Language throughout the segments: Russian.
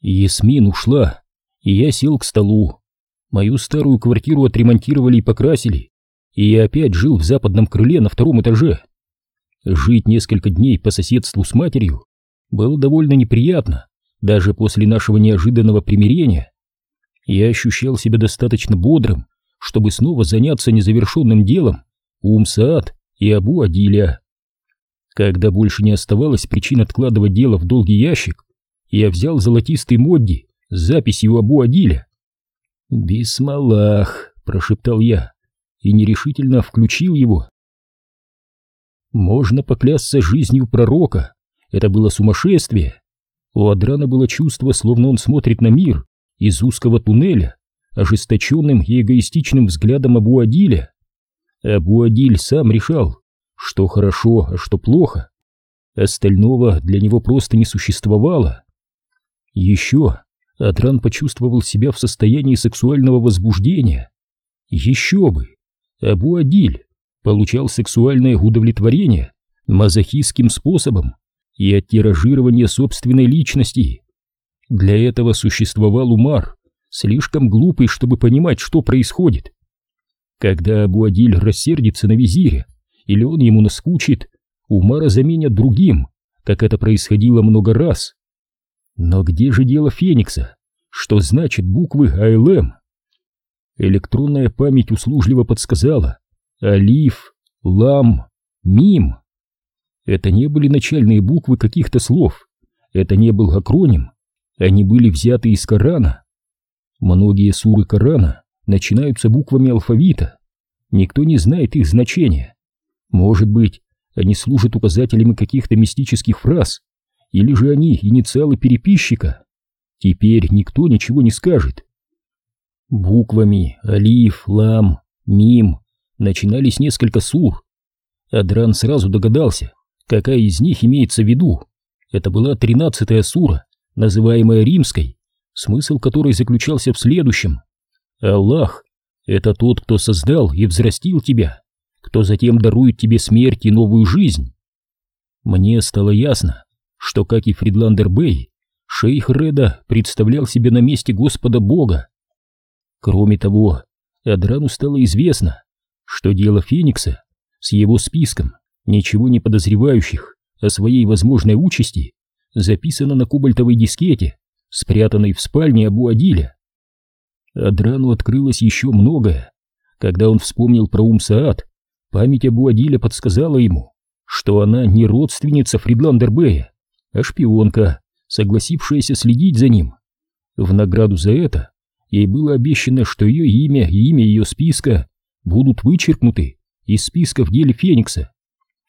Ясмин ушла, и я сел к столу. Мою старую квартиру отремонтировали и покрасили, и я опять жил в западном крыле на втором этаже. Жить несколько дней по соседству с матерью было довольно неприятно, даже после нашего неожиданного примирения. Я ощущал себя достаточно бодрым, чтобы снова заняться незавершенным делом Умсаат и Абу Адиля. Когда больше не оставалось причин откладывать дело в долгий ящик, я взял золотистый Модди с записью Абу Адиля. «Бисмалах», — прошептал я, и нерешительно включил его. Можно поклясться жизнью пророка, это было сумасшествие. У Адрана было чувство, словно он смотрит на мир из узкого туннеля, ожесточенным и эгоистичным взглядом Абу Адиля. Абу Адиль сам решал, что хорошо, а что плохо. Остального для него просто не существовало. Еще Адран почувствовал себя в состоянии сексуального возбуждения. Еще бы! Абу Адиль получал сексуальное удовлетворение мазохистским способом и от тиражирования собственной личности. Для этого существовал Умар, слишком глупый, чтобы понимать, что происходит. Когда Абу Адиль рассердится на визире, или он ему наскучит, Умара заменят другим, как это происходило много раз. Но где же дело Феникса? Что значит буквы АЛМ? Электронная память услужливо подсказала Алиф, Лам, Мим. Это не были начальные буквы каких-то слов, это не был акроним, они были взяты из Корана. Многие суры Корана начинаются буквами алфавита, никто не знает их значения. Может быть, они служат указателями каких-то мистических фраз, или же они инициалы переписчика. Теперь никто ничего не скажет. Буквами Алиф, Лам, Мим начинались несколько сур. Адран сразу догадался, какая из них имеется в виду. Это была тринадцатая сура, называемая римской, смысл которой заключался в следующем. Аллах — это тот, кто создал и взрастил тебя, кто затем дарует тебе смерть и новую жизнь. Мне стало ясно, что, как и Фридландер Бэй, шейх Реда представлял себе на месте Господа Бога. Кроме того, Адрану стало известно, что дело Феникса с его списком ничего не подозревающих о своей возможной участи записано на кобальтовой дискете, спрятанной в спальне Абу Адиля. Адрану открылось еще многое. Когда он вспомнил про Умсаат, память Абу Адиля подсказала ему, что она не родственница Фридландербея, а шпионка, согласившаяся следить за ним. В награду за это ей было обещано, что ее имя и имя ее списка будут вычеркнуты из списка в деле Феникса.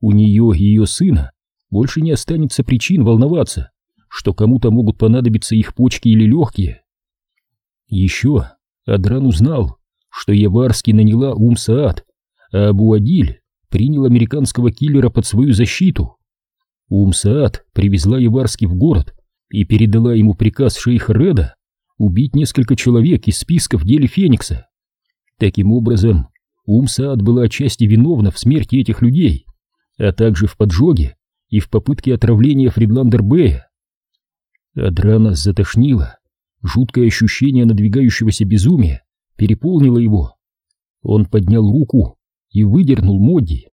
У нее и ее сына больше не останется причин волноваться, что кому-то могут понадобиться их почки или легкие. Еще Адран узнал, что Яварский наняла Умсаат, а Абуадиль принял американского киллера под свою защиту. Умсаат привезла Яварский в город и передала ему приказ шейха Реда убить несколько человек из списка в деле Феникса. Таким образом, Умсаат была отчасти виновна в смерти этих людей, а также в поджоге и в попытке отравления Фридландер-Бэя. Адрана затошнило, жуткое ощущение надвигающегося безумия переполнило его. Он поднял руку и выдернул Модди.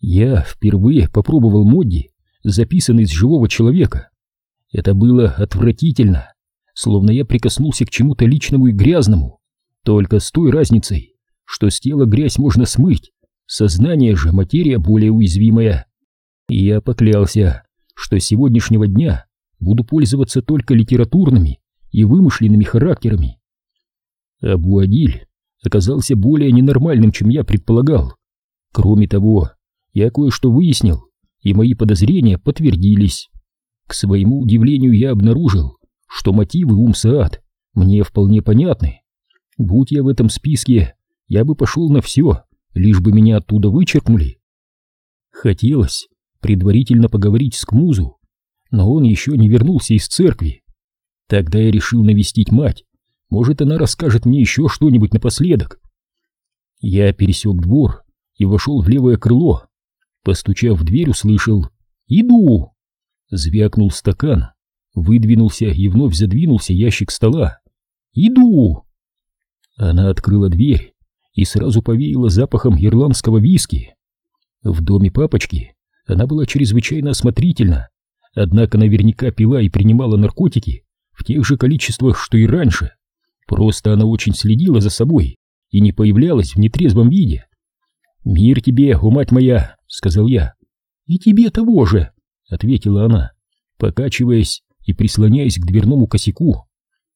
Я впервые попробовал Модди, записанный с живого человека. Это было отвратительно, словно я прикоснулся к чему-то личному и грязному, только с той разницей, что с тела грязь можно смыть, сознание же материя более уязвимая. И я поклялся, что с сегодняшнего дня буду пользоваться только литературными и вымышленными характерами. Абу-Адиль оказался более ненормальным, чем я предполагал. Кроме того, я кое-что выяснил, и мои подозрения подтвердились. К своему удивлению я обнаружил, что мотивы Умсаат мне вполне понятны. Будь я в этом списке, я бы пошел на все, лишь бы меня оттуда вычеркнули. Хотелось предварительно поговорить с Кмузу, но он еще не вернулся из церкви. Тогда я решил навестить мать, может, она расскажет мне еще что-нибудь напоследок. Я пересек двор и вошел в левое крыло. Постучав в дверь, услышал «Иду!» Звякнул стакан. Выдвинулся и вновь задвинулся ящик стола. «Иду!» Она открыла дверь и сразу повеяла запахом ирландского виски. В доме папочки она была чрезвычайно осмотрительна, однако наверняка пила и принимала наркотики в тех же количествах, что и раньше. Просто она очень следила за собой и не появлялась в нетрезвом виде. «Мир тебе, о мать моя!» — сказал я. «И тебе того же!» — ответила она, покачиваясь и прислоняясь к дверному косяку.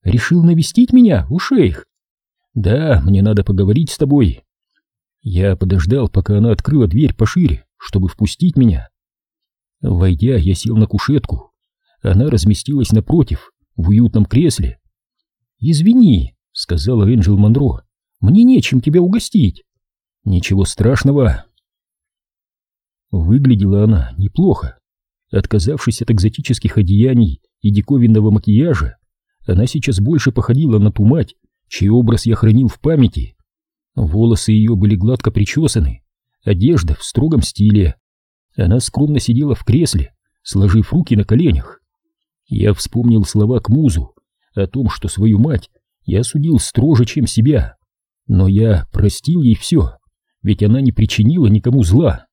«Решил навестить меня, у шейх?» «Да, мне надо поговорить с тобой». Я подождал, пока она открыла дверь пошире, чтобы впустить меня. Войдя, я сел на кушетку. Она разместилась напротив, в уютном кресле. «Извини», — сказала Энджел Монро, — «мне нечем тебя угостить». «Ничего страшного». Выглядела она неплохо. Отказавшись от экзотических одеяний и диковинного макияжа, она сейчас больше походила на ту мать, чей образ я хранил в памяти. Волосы ее были гладко причесаны, одежда в строгом стиле. Она скромно сидела в кресле, сложив руки на коленях. Я вспомнил слова к музу о том, что свою мать я судил строже, чем себя. Но я простил ей все, ведь она не причинила никому зла.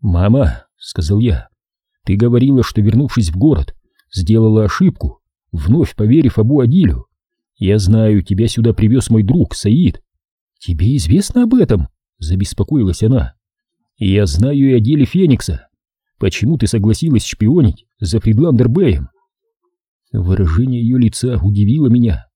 «Мама», — сказал я, — «ты говорила, что, вернувшись в город, сделала ошибку, вновь поверив Абу Адилю. Я знаю, тебя сюда привез мой друг Саид. Тебе известно об этом? Забеспокоилась она. Я знаю и о деле Феникса. Почему ты согласилась шпионить за Фридландер Бэем? Выражение ее лица удивило меня.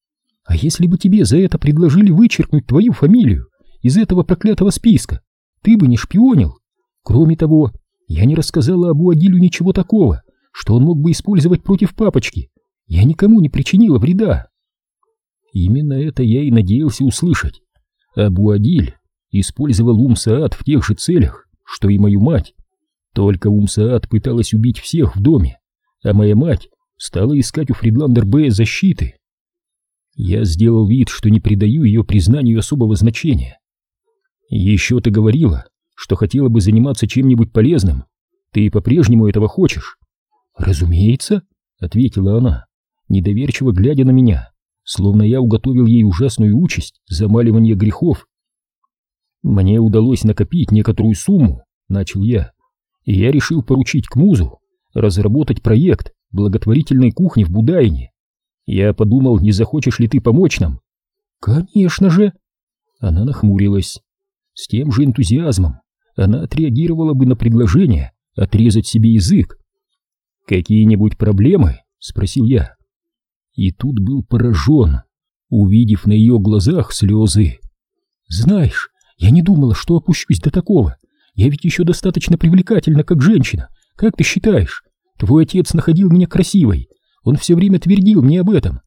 А если бы тебе за это предложили вычеркнуть твою фамилию из этого проклятого списка, ты бы не шпионил. Кроме того, я не рассказала Абу Адилю ничего такого, что он мог бы использовать против папочки. Я никому не причинила вреда. Именно это я и надеялся услышать. Абу-Адиль использовал Ум-Саад в тех же целях, что и мою мать. Только Ум-Саад пыталась убить всех в доме, а моя мать стала искать у Фридландер Б защиты. Я сделал вид, что не придаю ее признанию особого значения. Еще ты говорила, что хотела бы заниматься чем-нибудь полезным. Ты по-прежнему этого хочешь? Разумеется, ответила она, недоверчиво глядя на меня словно я уготовил ей ужасную участь замаливания грехов. Мне удалось накопить некоторую сумму, начал я, и я решил поручить к музу разработать проект благотворительной кухни в Будайне. Я подумал, не захочешь ли ты помочь нам? Конечно же. Она нахмурилась. С тем же энтузиазмом она отреагировала бы на предложение отрезать себе язык. «Какие-нибудь проблемы?» — спросил я. И тут был поражен, увидев на ее глазах слезы. «Знаешь, я не думала, что опущусь до такого. Я ведь еще достаточно привлекательна, как женщина. Как ты считаешь? Твой отец находил меня красивой. Он все время твердил мне об этом.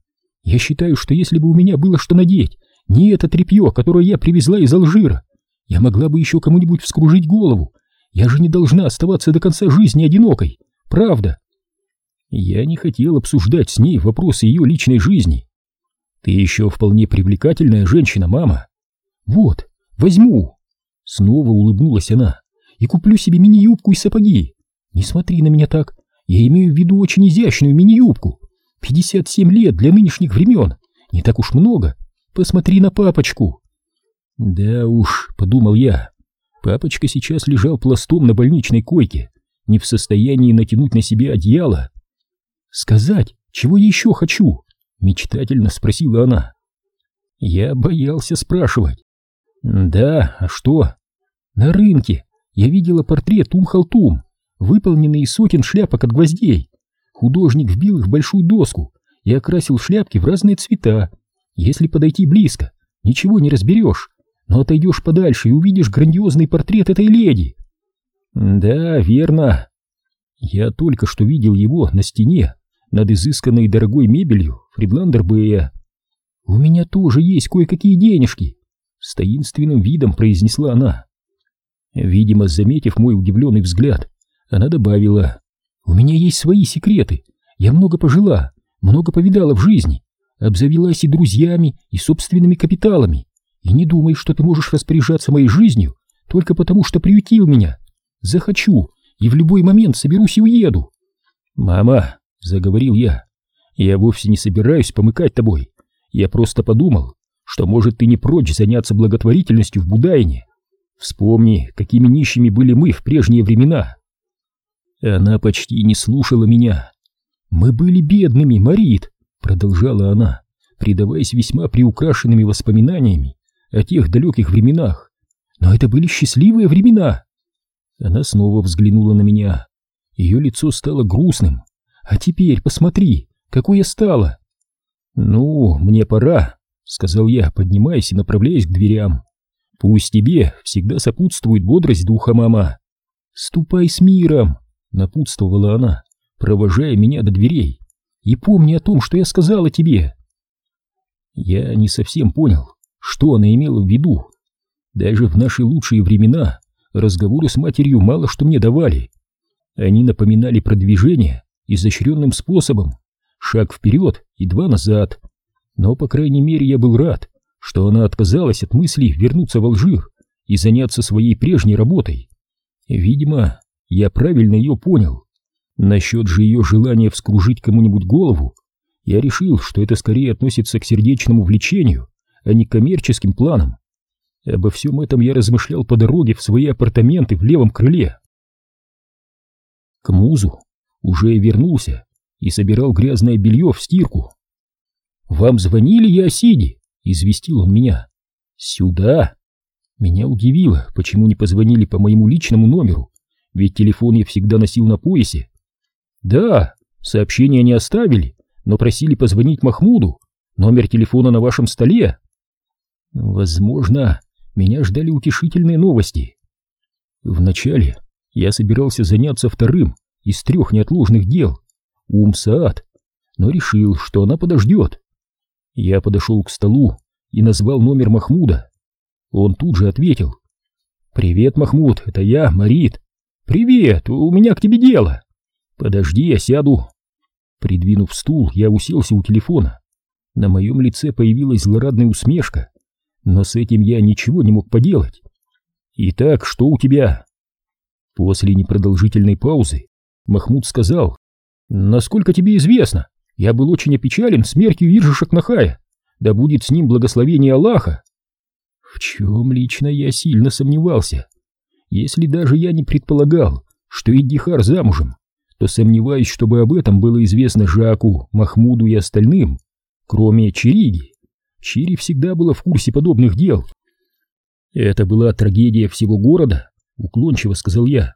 Я считаю, что если бы у меня было что надеть, не это тряпье, которое я привезла из Алжира, я могла бы еще кому-нибудь вскружить голову. Я же не должна оставаться до конца жизни одинокой. Правда?» Я не хотел обсуждать с ней вопросы ее личной жизни. Ты еще вполне привлекательная женщина, мама. Вот, возьму. Снова улыбнулась она. И куплю себе мини-юбку и сапоги. Не смотри на меня так. Я имею в виду очень изящную мини-юбку. 57 лет для нынешних времен. Не так уж много. Посмотри на папочку. Да уж, подумал я. Папочка сейчас лежал пластом на больничной койке, не в состоянии натянуть на себя одеяло. «Сказать, чего еще хочу?» — мечтательно спросила она. Я боялся спрашивать. «Да, а что?» «На рынке я видела портрет Ум-Халтум, выполненный из сотен шляпок от гвоздей. Художник вбил их в большую доску и окрасил шляпки в разные цвета. Если подойти близко, ничего не разберешь, но отойдешь подальше и увидишь грандиозный портрет этой леди». «Да, верно. Я только что видел его на стене над изысканной дорогой мебелью Фридландербея. «У меня тоже есть кое-какие денежки», — с таинственным видом произнесла она. Видимо, заметив мой удивленный взгляд, она добавила, «У меня есть свои секреты, я много пожила, много повидала в жизни, обзавелась и друзьями, и собственными капиталами, и не думай, что ты можешь распоряжаться моей жизнью только потому, что приютил меня. Захочу, и в любой момент соберусь и уеду». «Мама, заговорил я. Я вовсе не собираюсь помыкать тобой. Я просто подумал, что, может, ты не прочь заняться благотворительностью в Будайне. Вспомни, какими нищими были мы в прежние времена. Она почти не слушала меня. Мы были бедными, Марит, продолжала она, предаваясь весьма приукрашенными воспоминаниями о тех далеких временах. Но это были счастливые времена. Она снова взглянула на меня. Ее лицо стало грустным. А теперь посмотри, какой я стала. Ну, мне пора, сказал я, поднимаясь и направляясь к дверям. Пусть тебе всегда сопутствует бодрость духа, мама. Ступай с миром, напутствовала она, провожая меня до дверей. И помни о том, что я сказала тебе. Я не совсем понял, что она имела в виду. Даже в наши лучшие времена разговоры с матерью мало что мне давали. Они напоминали продвижение изощренным способом, шаг вперед и два назад. Но, по крайней мере, я был рад, что она отказалась от мысли вернуться в Алжир и заняться своей прежней работой. Видимо, я правильно ее понял. Насчет же ее желания вскружить кому-нибудь голову, я решил, что это скорее относится к сердечному влечению, а не коммерческим планам. Обо всем этом я размышлял по дороге в свои апартаменты в левом крыле. К музу уже вернулся и собирал грязное белье в стирку. «Вам звонили, Ясиди?» — известил он меня. «Сюда?» Меня удивило, почему не позвонили по моему личному номеру, ведь телефон я всегда носил на поясе. «Да, сообщения не оставили, но просили позвонить Махмуду. Номер телефона на вашем столе». «Возможно, меня ждали утешительные новости. Вначале я собирался заняться вторым из трех неотложных дел — Ум-Саад, но решил, что она подождет. Я подошел к столу и назвал номер Махмуда. Он тут же ответил. «Привет, Махмуд, это я, Марит. Привет, у меня к тебе дело. Подожди, я сяду». Придвинув стул, я уселся у телефона. На моем лице появилась злорадная усмешка но с этим я ничего не мог поделать. «Итак, что у тебя?» После непродолжительной паузы Махмуд сказал, «Насколько тебе известно, я был очень опечален смертью Иржи Шакнахая, да будет с ним благословение Аллаха». В чем лично я сильно сомневался. Если даже я не предполагал, что Иддихар замужем, то сомневаюсь, чтобы об этом было известно Жаку, Махмуду и остальным, кроме Чириги. Чири всегда была в курсе подобных дел. Это была трагедия всего города, уклончиво сказал я.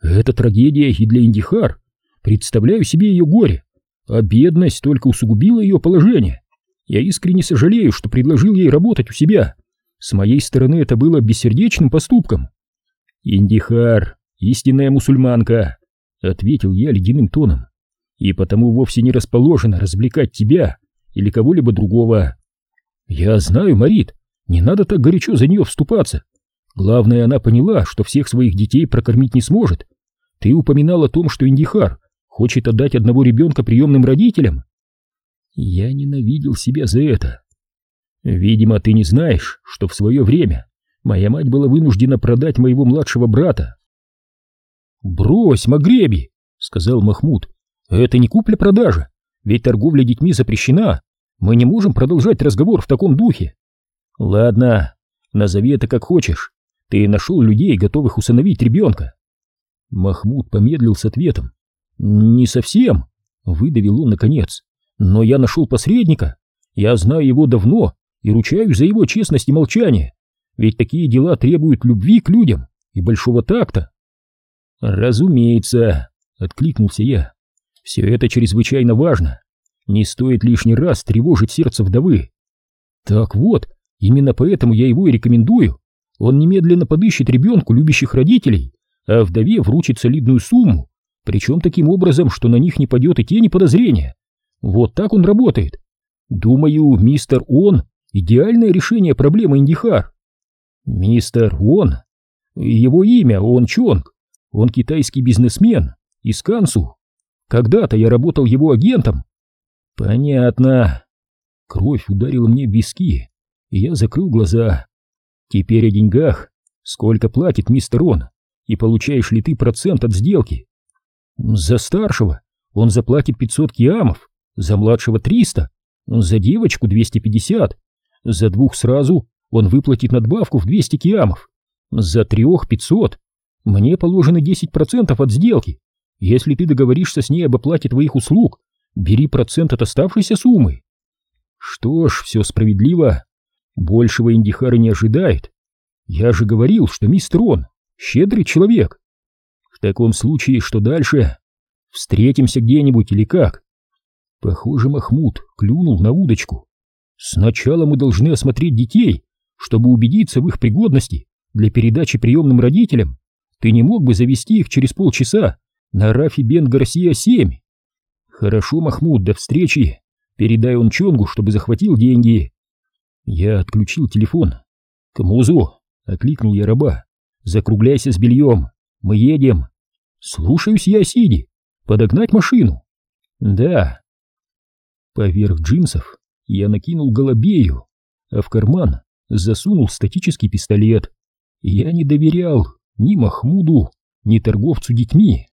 Это трагедия и для Индихар. Представляю себе ее горе. А бедность только усугубила ее положение. Я искренне сожалею, что предложил ей работать у себя. С моей стороны это было бессердечным поступком. Индихар, истинная мусульманка, ответил я ледяным тоном. И потому вовсе не расположена развлекать тебя или кого-либо другого. «Я знаю, Марит, не надо так горячо за нее вступаться. Главное, она поняла, что всех своих детей прокормить не сможет. Ты упоминал о том, что Индихар хочет отдать одного ребенка приемным родителям. Я ненавидел себя за это. Видимо, ты не знаешь, что в свое время моя мать была вынуждена продать моего младшего брата. «Брось, Магреби!» — сказал Махмуд. «Это не купля-продажа, ведь торговля детьми запрещена. Мы не можем продолжать разговор в таком духе. Ладно, назови это как хочешь. Ты нашел людей, готовых усыновить ребенка. Махмуд помедлил с ответом. Не совсем, выдавил он наконец. Но я нашел посредника. Я знаю его давно и ручаюсь за его честность и молчание. Ведь такие дела требуют любви к людям и большого такта. Разумеется, откликнулся я. Все это чрезвычайно важно. Не стоит лишний раз тревожить сердце вдовы. Так вот, именно поэтому я его и рекомендую. Он немедленно подыщет ребенку любящих родителей, а вдове вручит солидную сумму, причем таким образом, что на них не падет и тени подозрения. Вот так он работает. Думаю, мистер Он — идеальное решение проблемы Индихар. Мистер Он. Его имя Он Чонг. Он китайский бизнесмен из Кансу. Когда-то я работал его агентом Понятно. Кровь ударила мне в виски, и я закрыл глаза. Теперь о деньгах. Сколько платит мистер Он? И получаешь ли ты процент от сделки? За старшего он заплатит 500 киамов, за младшего 300, за девочку 250, за двух сразу он выплатит надбавку в 200 киамов, за трех 500. Мне положено 10% от сделки. Если ты договоришься с ней об оплате твоих услуг, бери процент от оставшейся суммы. Что ж, все справедливо. Большего Индихара не ожидает. Я же говорил, что мистер Он щедрый человек. В таком случае, что дальше? Встретимся где-нибудь или как? Похоже, Махмуд клюнул на удочку. Сначала мы должны осмотреть детей, чтобы убедиться в их пригодности для передачи приемным родителям. Ты не мог бы завести их через полчаса на Рафи Бен Гарсия 7? Хорошо, Махмуд, до встречи. Передай он Чонгу, чтобы захватил деньги. Я отключил телефон. Камузу, окликнул я раба. Закругляйся с бельем. Мы едем. Слушаюсь я, Сиди. Подогнать машину. Да. Поверх джинсов я накинул голубею, а в карман засунул статический пистолет. Я не доверял ни Махмуду, ни торговцу детьми.